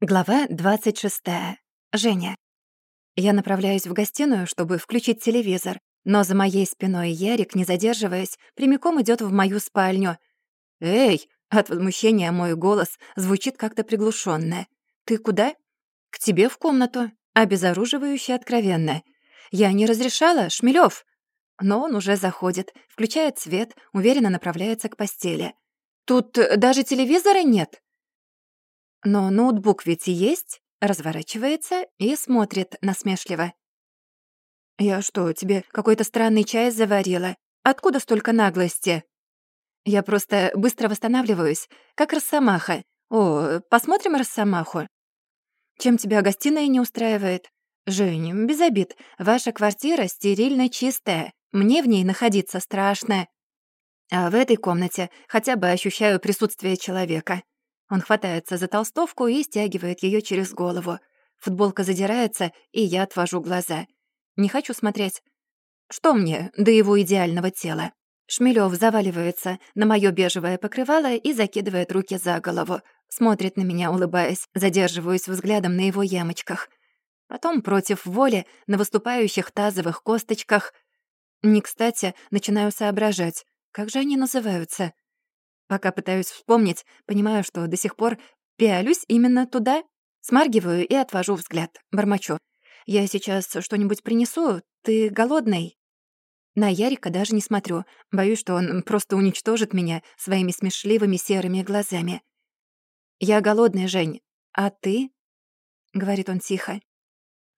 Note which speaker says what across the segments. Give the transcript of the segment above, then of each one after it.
Speaker 1: Глава 26. Женя. Я направляюсь в гостиную, чтобы включить телевизор, но за моей спиной Ярик, не задерживаясь, прямиком идет в мою спальню. «Эй!» — от возмущения мой голос звучит как-то приглушенно. «Ты куда?» «К тебе в комнату», обезоруживающе откровенно. «Я не разрешала, Шмелёв!» Но он уже заходит, включает свет, уверенно направляется к постели. «Тут даже телевизора нет?» Но ноутбук ведь и есть, разворачивается и смотрит насмешливо. «Я что, тебе какой-то странный чай заварила? Откуда столько наглости?» «Я просто быстро восстанавливаюсь, как росомаха. О, посмотрим росомаху?» «Чем тебя гостиная не устраивает?» «Жень, без обид. Ваша квартира стерильно чистая. Мне в ней находиться страшно. А в этой комнате хотя бы ощущаю присутствие человека. Он хватается за толстовку и стягивает ее через голову. Футболка задирается, и я отвожу глаза. Не хочу смотреть. Что мне до его идеального тела? Шмелёв заваливается на моё бежевое покрывало и закидывает руки за голову. Смотрит на меня, улыбаясь, задерживаюсь взглядом на его ямочках. Потом против воли на выступающих тазовых косточках. Не кстати, начинаю соображать, как же они называются. Пока пытаюсь вспомнить, понимаю, что до сих пор пялюсь именно туда. Смаргиваю и отвожу взгляд. Бормочу. «Я сейчас что-нибудь принесу? Ты голодный?» На Ярика даже не смотрю. Боюсь, что он просто уничтожит меня своими смешливыми серыми глазами. «Я голодный, Жень. А ты?» — говорит он тихо.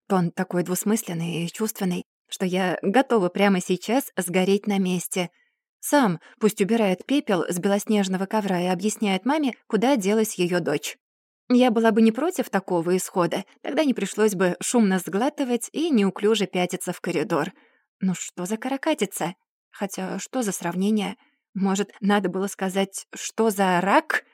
Speaker 1: Тон такой двусмысленный и чувственный, что я готова прямо сейчас сгореть на месте. Сам пусть убирает пепел с белоснежного ковра и объясняет маме, куда делась ее дочь. Я была бы не против такого исхода, тогда не пришлось бы шумно сглатывать и неуклюже пятиться в коридор. Ну что за каракатица? Хотя что за сравнение? Может, надо было сказать, что за рак?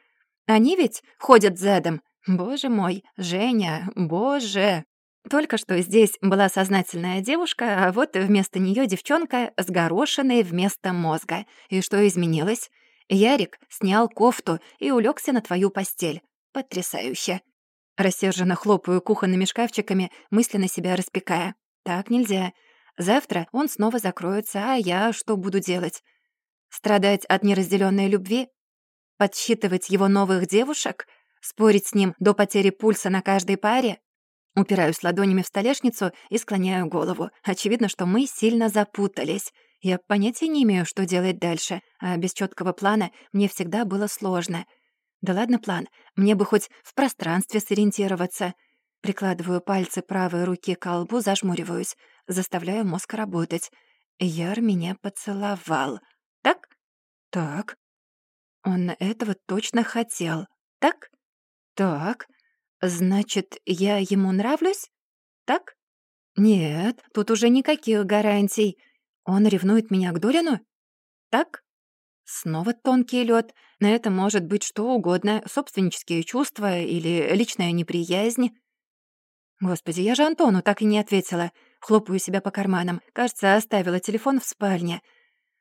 Speaker 1: Они ведь ходят задом. Боже мой, Женя, боже. Только что здесь была сознательная девушка, а вот вместо нее девчонка с горошиной вместо мозга. И что изменилось? Ярик снял кофту и улегся на твою постель. Потрясающе. Рассерженно хлопаю кухонными шкафчиками, мысленно себя распекая. Так нельзя. Завтра он снова закроется, а я что буду делать? Страдать от неразделенной любви? Подсчитывать его новых девушек? Спорить с ним до потери пульса на каждой паре? Упираюсь ладонями в столешницу и склоняю голову. Очевидно, что мы сильно запутались. Я понятия не имею, что делать дальше, а без четкого плана мне всегда было сложно. Да ладно план, мне бы хоть в пространстве сориентироваться. Прикладываю пальцы правой руки к колбу, зажмуриваюсь, заставляю мозг работать. Яр меня поцеловал. Так? Так. Он этого точно хотел. Так? Так. Значит, я ему нравлюсь? Так? Нет, тут уже никаких гарантий. Он ревнует меня к Долину? Так? Снова тонкий лед. На это может быть что угодно. Собственнические чувства или личная неприязнь. Господи, я же Антону так и не ответила. Хлопаю себя по карманам. Кажется, оставила телефон в спальне.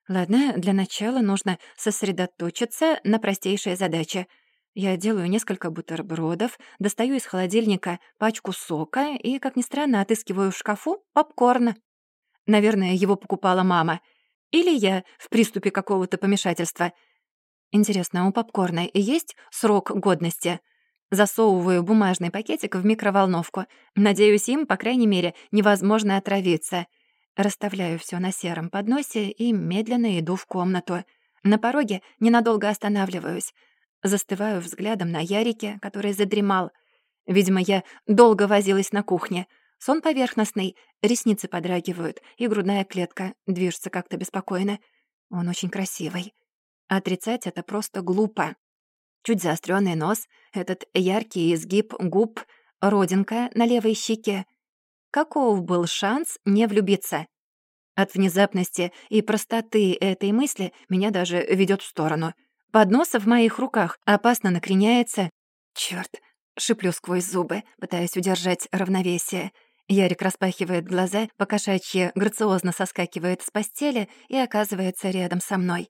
Speaker 1: Ладно, для начала нужно сосредоточиться на простейшей задаче — я делаю несколько бутербродов, достаю из холодильника пачку сока и, как ни странно, отыскиваю в шкафу попкорн. Наверное, его покупала мама. Или я в приступе какого-то помешательства. Интересно, у попкорна есть срок годности? Засовываю бумажный пакетик в микроволновку. Надеюсь, им, по крайней мере, невозможно отравиться. Расставляю все на сером подносе и медленно иду в комнату. На пороге ненадолго останавливаюсь — Застываю взглядом на Ярике, который задремал. Видимо, я долго возилась на кухне. Сон поверхностный, ресницы подрагивают, и грудная клетка движется как-то беспокойно. Он очень красивый. Отрицать это просто глупо. Чуть заостренный нос, этот яркий изгиб губ, родинка на левой щеке. Каков был шанс не влюбиться? От внезапности и простоты этой мысли меня даже ведет в сторону — Поднос в моих руках опасно накреняется. Чёрт, шиплю сквозь зубы, пытаясь удержать равновесие. Ярик распахивает глаза, покошачьи грациозно соскакивает с постели и оказывается рядом со мной.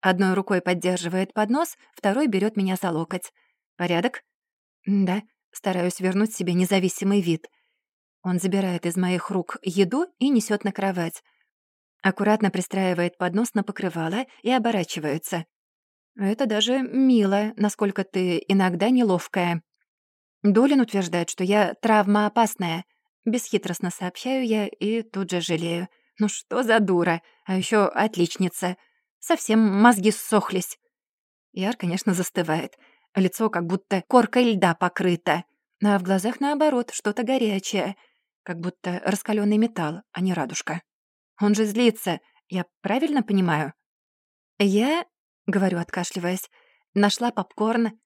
Speaker 1: Одной рукой поддерживает поднос, второй берет меня за локоть. «Порядок?» «Да», Стараюсь вернуть себе независимый вид. Он забирает из моих рук еду и несет на кровать. Аккуратно пристраивает поднос на покрывало и оборачивается. «Это даже мило, насколько ты иногда неловкая». Долин утверждает, что я травмоопасная. Бесхитростно сообщаю я и тут же жалею. Ну что за дура, а еще отличница. Совсем мозги ссохлись. Яр, конечно, застывает. Лицо как будто коркой льда покрыто. А в глазах, наоборот, что-то горячее. Как будто раскаленный металл, а не радужка. Он же злится. Я правильно понимаю? Я, говорю, откашливаясь, нашла попкорн.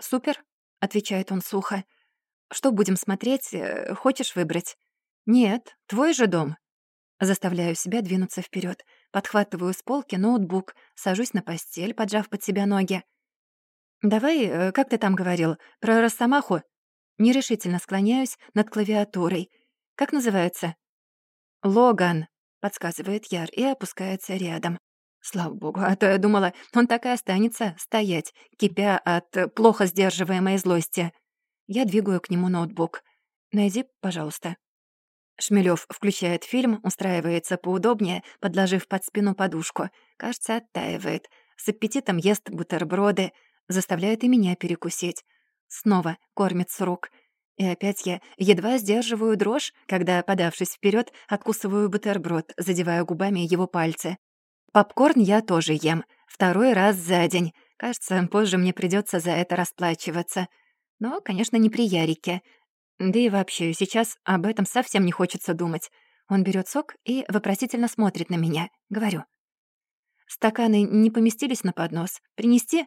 Speaker 1: Супер, отвечает он сухо. Что будем смотреть? Э, хочешь выбрать? Нет, твой же дом. Заставляю себя двинуться вперед, подхватываю с полки ноутбук, сажусь на постель, поджав под себя ноги. «Давай, э, как ты там говорил, про Росомаху?» Нерешительно склоняюсь над клавиатурой. «Как называется?» «Логан», — подсказывает Яр и опускается рядом. Слава богу, а то я думала, он так и останется стоять, кипя от плохо сдерживаемой злости. Я двигаю к нему ноутбук. «Найди, пожалуйста». Шмелёв включает фильм, устраивается поудобнее, подложив под спину подушку. Кажется, оттаивает. С аппетитом ест бутерброды, заставляет и меня перекусить. Снова кормит с рук. И опять я едва сдерживаю дрожь, когда, подавшись вперед, откусываю бутерброд, задевая губами его пальцы. Попкорн я тоже ем. Второй раз за день. Кажется, позже мне придется за это расплачиваться. Но, конечно, не при Ярике. Да и вообще, сейчас об этом совсем не хочется думать. Он берет сок и вопросительно смотрит на меня. Говорю. «Стаканы не поместились на поднос. Принести?»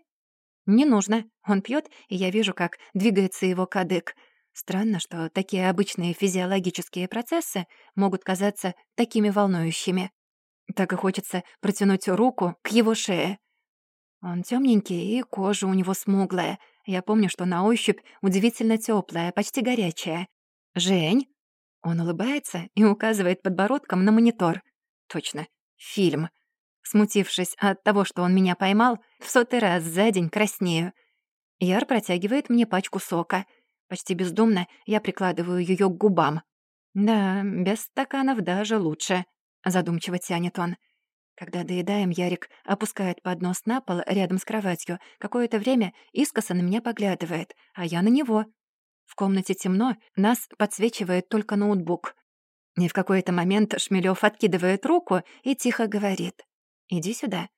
Speaker 1: «Не нужно». Он пьет, и я вижу, как двигается его кадык. Странно, что такие обычные физиологические процессы могут казаться такими волнующими. Так и хочется протянуть руку к его шее. Он темненький, и кожа у него смуглая — я помню, что на ощупь удивительно теплая, почти горячая. «Жень?» Он улыбается и указывает подбородком на монитор. «Точно, фильм». Смутившись от того, что он меня поймал, в сотый раз за день краснею. Яр протягивает мне пачку сока. Почти бездумно я прикладываю ее к губам. «Да, без стаканов даже лучше», — задумчиво тянет он. Когда доедаем, Ярик опускает поднос на пол рядом с кроватью. Какое-то время искоса на меня поглядывает, а я на него. В комнате темно, нас подсвечивает только ноутбук. И в какой-то момент Шмелёв откидывает руку и тихо говорит. «Иди сюда».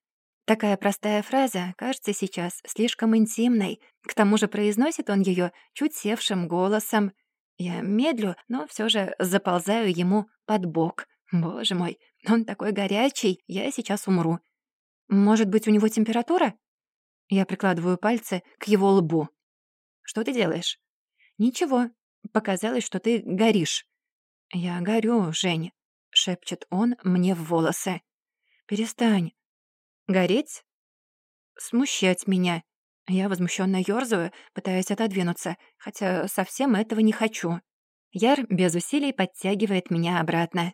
Speaker 1: Такая простая фраза кажется сейчас слишком интимной. К тому же произносит он ее чуть севшим голосом. Я медлю, но все же заползаю ему под бок. Боже мой, он такой горячий, я сейчас умру. Может быть, у него температура? Я прикладываю пальцы к его лбу. Что ты делаешь? Ничего. Показалось, что ты горишь. Я горю, Жень, шепчет он мне в волосы. Перестань. Гореть? Смущать меня. Я возмущенно ёрзаю, пытаясь отодвинуться, хотя совсем этого не хочу. Яр без усилий подтягивает меня обратно.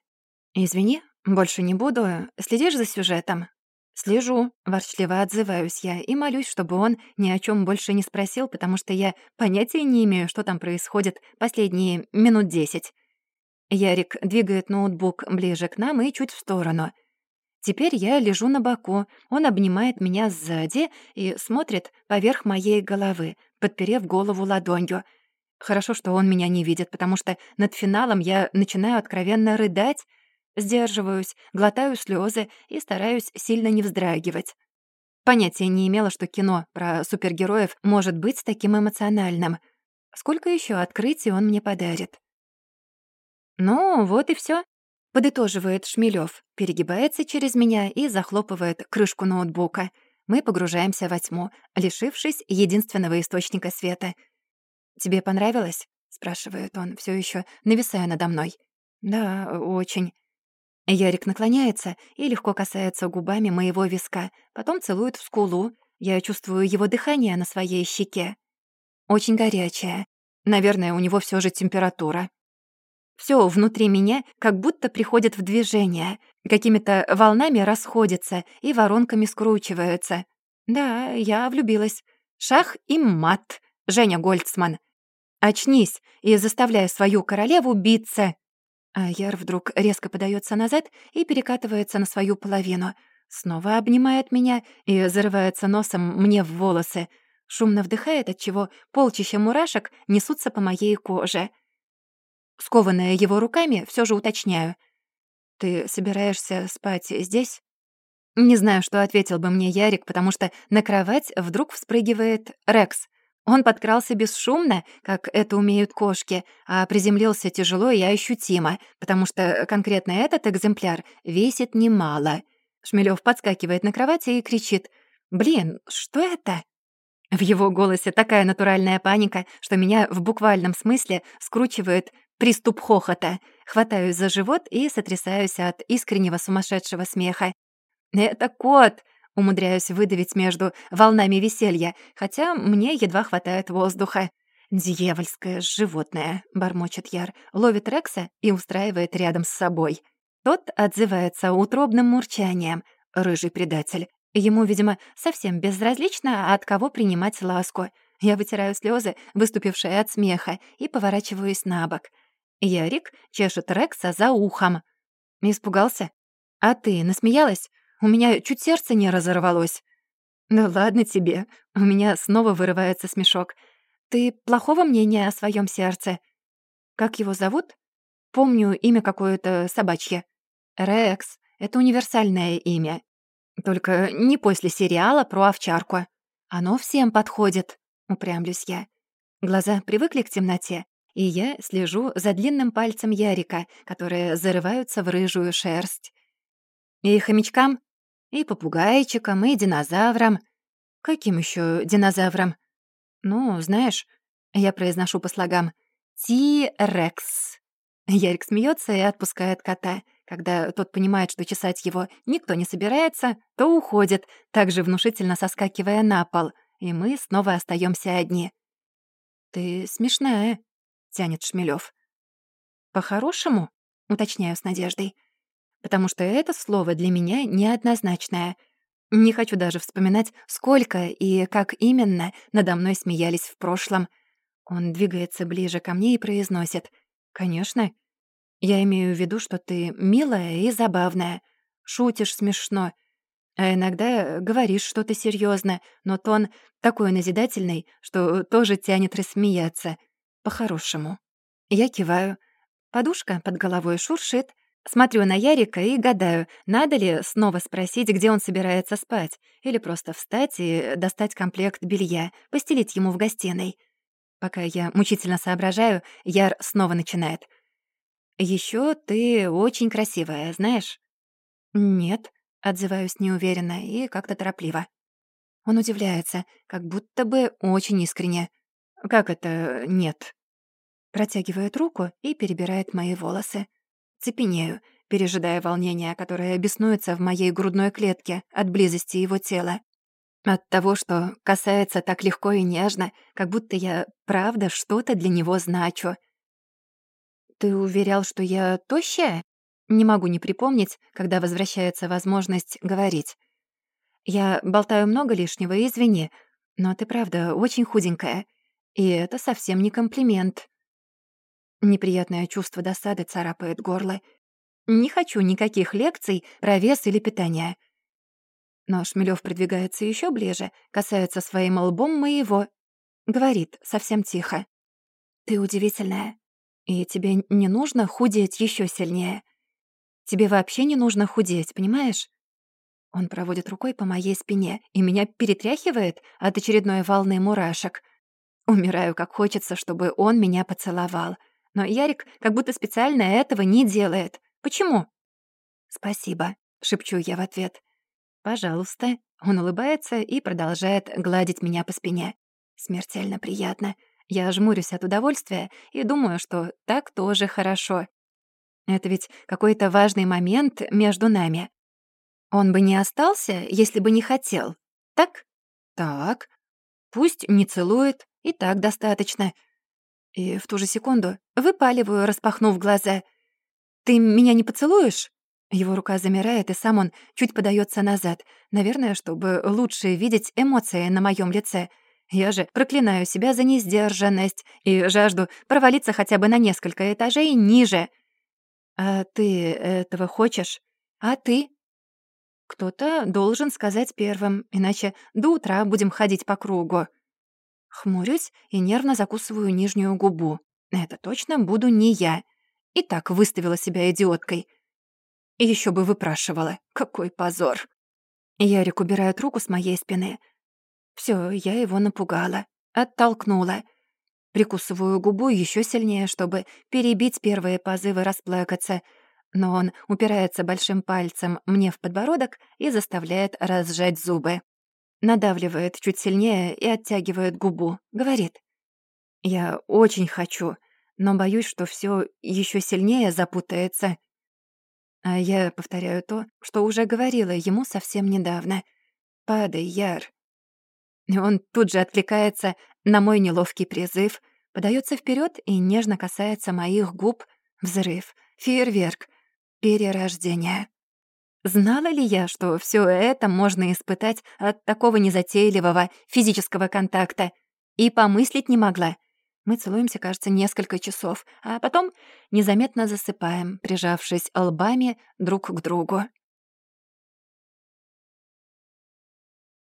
Speaker 1: «Извини, больше не буду. Следишь за сюжетом?» «Слежу», — ворчливо отзываюсь я и молюсь, чтобы он ни о чем больше не спросил, потому что я понятия не имею, что там происходит последние минут десять. Ярик двигает ноутбук ближе к нам и чуть в сторону. Теперь я лежу на боку, он обнимает меня сзади и смотрит поверх моей головы, подперев голову ладонью. Хорошо, что он меня не видит, потому что над финалом я начинаю откровенно рыдать, Сдерживаюсь, глотаю слезы и стараюсь сильно не вздрагивать. Понятия не имела, что кино про супергероев может быть таким эмоциональным. Сколько еще открытий он мне подарит? «Ну, вот и все, подытоживает Шмелев, перегибается через меня и захлопывает крышку ноутбука. Мы погружаемся во тьму, лишившись единственного источника света. «Тебе понравилось?» — спрашивает он, все еще нависая надо мной. «Да, очень». Ярик наклоняется и легко касается губами моего виска, потом целует в скулу. Я чувствую его дыхание на своей щеке. Очень горячее. Наверное, у него все же температура. Все внутри меня как будто приходит в движение, какими-то волнами расходится и воронками скручиваются. Да, я влюбилась. Шах и мат. Женя Гольцман. Очнись и заставляй свою королеву биться!» А Яр вдруг резко подается назад и перекатывается на свою половину. Снова обнимает меня и зарывается носом мне в волосы. Шумно вдыхает, отчего полчища мурашек несутся по моей коже. Скованная его руками, все же уточняю. «Ты собираешься спать здесь?» Не знаю, что ответил бы мне Ярик, потому что на кровать вдруг вспрыгивает Рекс. Он подкрался бесшумно, как это умеют кошки, а приземлился тяжело и ощутимо, потому что конкретно этот экземпляр весит немало. Шмелёв подскакивает на кровати и кричит «Блин, что это?» В его голосе такая натуральная паника, что меня в буквальном смысле скручивает приступ хохота. Хватаюсь за живот и сотрясаюсь от искреннего сумасшедшего смеха. «Это кот!» — умудряюсь выдавить между волнами веселья, хотя мне едва хватает воздуха. «Дьявольское животное», — бормочет Яр, ловит Рекса и устраивает рядом с собой. Тот отзывается утробным мурчанием. Рыжий предатель. Ему, видимо, совсем безразлично, от кого принимать ласку. Я вытираю слезы, выступившие от смеха, и поворачиваюсь на бок. Ярик чешет Рекса за ухом. Испугался? А ты насмеялась? У меня чуть сердце не разорвалось. «Ну ладно тебе». У меня снова вырывается смешок. «Ты плохого мнения о своем сердце?» «Как его зовут?» «Помню имя какое-то собачье». «Рекс. Это универсальное имя. Только не после сериала про овчарку. Оно всем подходит», — упрямлюсь я. Глаза привыкли к темноте, и я слежу за длинным пальцем Ярика, которые зарываются в рыжую шерсть. «И хомячкам?» И попугайчикам, и динозаврам. Каким еще динозаврам? Ну, знаешь, я произношу по слогам. Ти-рекс. Ярик смеется и отпускает кота. Когда тот понимает, что чесать его никто не собирается, то уходит, также внушительно соскакивая на пол, и мы снова остаемся одни. «Ты смешная», — тянет Шмелёв. «По-хорошему?» — уточняю с надеждой потому что это слово для меня неоднозначное. Не хочу даже вспоминать, сколько и как именно надо мной смеялись в прошлом. Он двигается ближе ко мне и произносит. «Конечно. Я имею в виду, что ты милая и забавная. Шутишь смешно. А иногда говоришь что-то серьезно, но тон такой назидательный, что тоже тянет рассмеяться. По-хорошему». Я киваю. Подушка под головой шуршит, Смотрю на Ярика и гадаю, надо ли снова спросить, где он собирается спать, или просто встать и достать комплект белья, постелить ему в гостиной. Пока я мучительно соображаю, Яр снова начинает. Еще ты очень красивая, знаешь?» «Нет», — отзываюсь неуверенно и как-то торопливо. Он удивляется, как будто бы очень искренне. «Как это нет?» Протягивает руку и перебирает мои волосы. Цепенею, пережидая волнение, которое беснуется в моей грудной клетке от близости его тела. От того, что касается так легко и нежно, как будто я правда что-то для него значу. «Ты уверял, что я тощая?» Не могу не припомнить, когда возвращается возможность говорить. «Я болтаю много лишнего, извини, но ты правда очень худенькая, и это совсем не комплимент». Неприятное чувство досады царапает горло. Не хочу никаких лекций про вес или питание. Но Шмелёв придвигается еще ближе, касается своим лбом моего. Говорит совсем тихо. «Ты удивительная. И тебе не нужно худеть еще сильнее. Тебе вообще не нужно худеть, понимаешь?» Он проводит рукой по моей спине, и меня перетряхивает от очередной волны мурашек. Умираю, как хочется, чтобы он меня поцеловал — но Ярик как будто специально этого не делает. Почему? «Спасибо», — шепчу я в ответ. «Пожалуйста». Он улыбается и продолжает гладить меня по спине. Смертельно приятно. Я жмурюсь от удовольствия и думаю, что так тоже хорошо. Это ведь какой-то важный момент между нами. Он бы не остался, если бы не хотел. Так? Так. Пусть не целует, и так достаточно. И в ту же секунду выпаливаю, распахнув глаза. «Ты меня не поцелуешь?» Его рука замирает, и сам он чуть подается назад, наверное, чтобы лучше видеть эмоции на моем лице. Я же проклинаю себя за несдержанность и жажду провалиться хотя бы на несколько этажей ниже. А ты этого хочешь? А ты? Кто-то должен сказать первым, иначе до утра будем ходить по кругу. Хмурюсь и нервно закусываю нижнюю губу. Это точно буду не я. И так выставила себя идиоткой. И ещё бы выпрашивала. Какой позор. Ярик убирает руку с моей спины. Всё, я его напугала. Оттолкнула. Прикусываю губу ещё сильнее, чтобы перебить первые позывы расплакаться — но он упирается большим пальцем мне в подбородок и заставляет разжать зубы. Надавливает чуть сильнее и оттягивает губу. Говорит. «Я очень хочу, но боюсь, что все еще сильнее запутается». А я повторяю то, что уже говорила ему совсем недавно. «Падай, Яр». И он тут же отвлекается на мой неловкий призыв, подается вперед и нежно касается моих губ. Взрыв, фейерверк, перерождение. Знала ли я, что все это можно испытать от такого незатейливого физического контакта? И помыслить не могла. Мы целуемся, кажется, несколько часов, а потом незаметно засыпаем, прижавшись лбами друг к другу.